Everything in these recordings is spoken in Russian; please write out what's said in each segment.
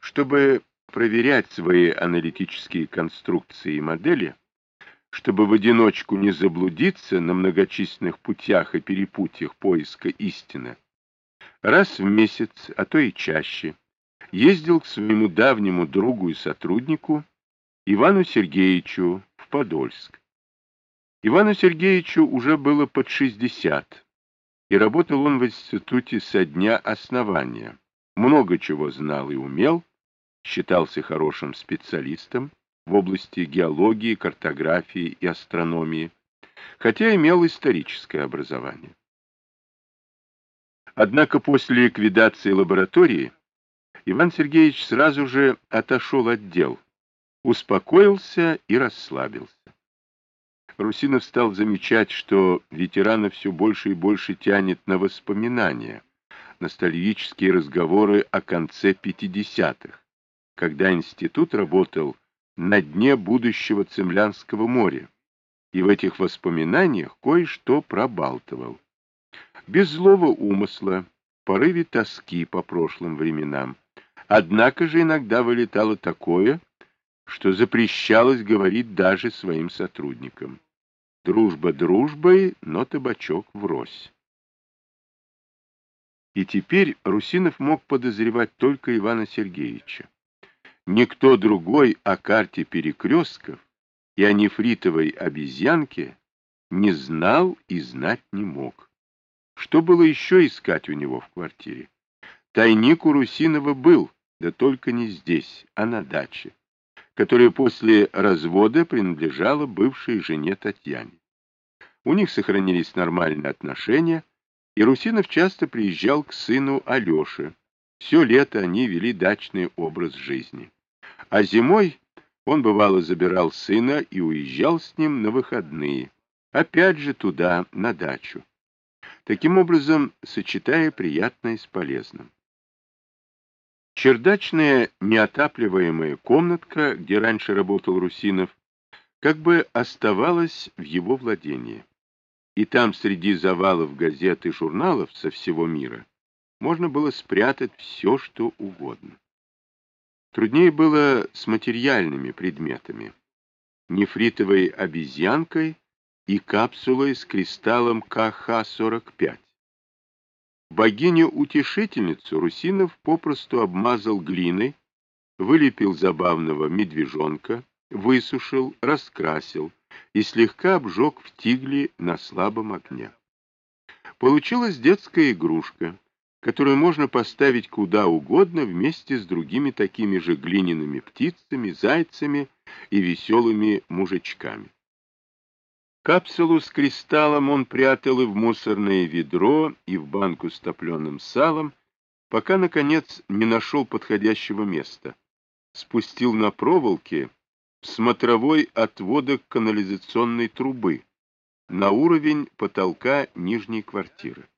Чтобы проверять свои аналитические конструкции и модели, чтобы в одиночку не заблудиться на многочисленных путях и перепутьях поиска истины, раз в месяц, а то и чаще, ездил к своему давнему другу и сотруднику Ивану Сергеевичу в Подольск. Ивану Сергеевичу уже было под 60, и работал он в институте со дня основания. Много чего знал и умел, считался хорошим специалистом в области геологии, картографии и астрономии, хотя имел историческое образование. Однако после ликвидации лаборатории Иван Сергеевич сразу же отошел от дел, успокоился и расслабился. Русинов стал замечать, что ветерана все больше и больше тянет на воспоминания, ностальгические разговоры о конце 50-х, когда институт работал на дне будущего Цемлянского моря, и в этих воспоминаниях кое-что пробалтывал. Без злого умысла, порыве тоски по прошлым временам, однако же иногда вылетало такое, что запрещалось говорить даже своим сотрудникам. Дружба дружбой, но табачок врозь. И теперь Русинов мог подозревать только Ивана Сергеевича. Никто другой о карте перекрестков и о нефритовой обезьянке не знал и знать не мог. Что было еще искать у него в квартире? Тайник у Русинова был, да только не здесь, а на даче, которая после развода принадлежала бывшей жене Татьяне. У них сохранились нормальные отношения, и Русинов часто приезжал к сыну Алёше. Все лето они вели дачный образ жизни. А зимой он бывало забирал сына и уезжал с ним на выходные, опять же туда, на дачу. Таким образом, сочетая приятное с полезным. Чердачная неотапливаемая комнатка, где раньше работал Русинов, как бы оставалась в его владении. И там среди завалов газет и журналов со всего мира можно было спрятать все, что угодно. Труднее было с материальными предметами. Нефритовой обезьянкой и капсулой с кристаллом КХ-45. Богиню-утешительницу Русинов попросту обмазал глиной, вылепил забавного медвежонка, высушил, раскрасил и слегка обжег в тигле на слабом огне. Получилась детская игрушка, которую можно поставить куда угодно вместе с другими такими же глиняными птицами, зайцами и веселыми мужичками. Капсулу с кристаллом он прятал и в мусорное ведро, и в банку с топленым салом, пока, наконец, не нашел подходящего места. Спустил на проволоке смотровой отводок канализационной трубы на уровень потолка нижней квартиры.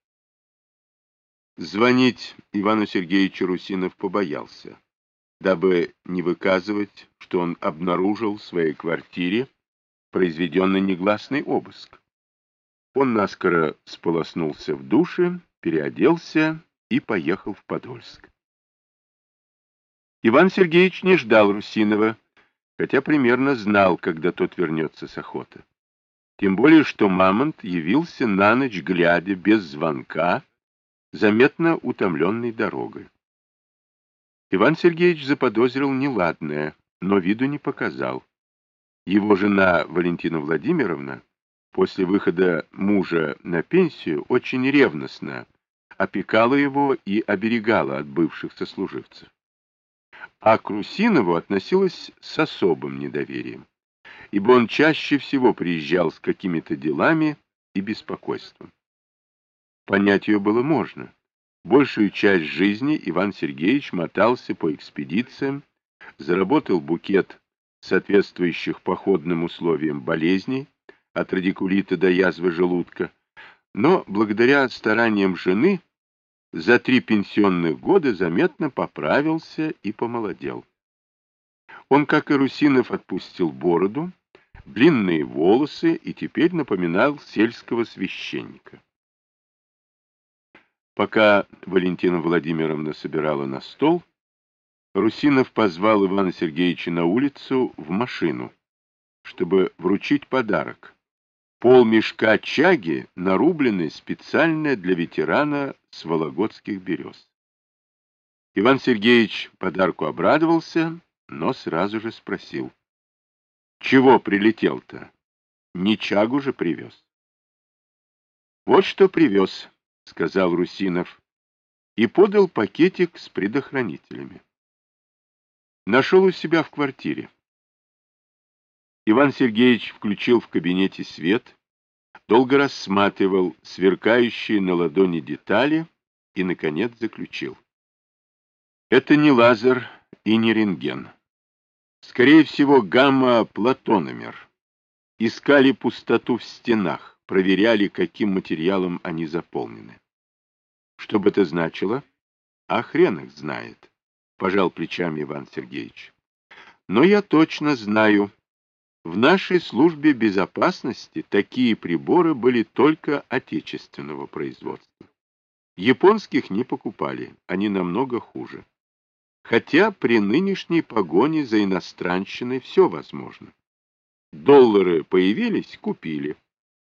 Звонить Ивану Сергеевичу Русинов побоялся, дабы не выказывать, что он обнаружил в своей квартире произведенный негласный обыск. Он наскоро сполоснулся в душе, переоделся и поехал в Подольск. Иван Сергеевич не ждал Русинова, хотя примерно знал, когда тот вернется с охоты. Тем более, что Мамонт явился на ночь глядя, без звонка, заметно утомленный дорогой. Иван Сергеевич заподозрил неладное, но виду не показал. Его жена Валентина Владимировна после выхода мужа на пенсию очень ревностно опекала его и оберегала от бывших сослуживцев. А к Русинову относилась с особым недоверием, ибо он чаще всего приезжал с какими-то делами и беспокойством. Понять ее было можно. Большую часть жизни Иван Сергеевич мотался по экспедициям, заработал букет соответствующих походным условиям болезней, от радикулита до язвы желудка, но благодаря стараниям жены за три пенсионных года заметно поправился и помолодел. Он, как и Русинов, отпустил бороду, длинные волосы и теперь напоминал сельского священника. Пока Валентина Владимировна собирала на стол, Русинов позвал Ивана Сергеевича на улицу в машину, чтобы вручить подарок. Пол мешка чаги, нарубленный специально для ветерана с вологодских берез. Иван Сергеевич подарку обрадовался, но сразу же спросил. — Чего прилетел-то? Не чагу же привез. — Вот что привез, — сказал Русинов, и подал пакетик с предохранителями. Нашел у себя в квартире. Иван Сергеевич включил в кабинете свет, долго рассматривал сверкающие на ладони детали и, наконец, заключил. Это не лазер и не рентген. Скорее всего, гамма-платономер. Искали пустоту в стенах, проверяли, каким материалом они заполнены. Что бы это значило? А хрен их знает пожал плечами Иван Сергеевич. Но я точно знаю, в нашей службе безопасности такие приборы были только отечественного производства. Японских не покупали, они намного хуже. Хотя при нынешней погоне за иностранщиной все возможно. Доллары появились, купили.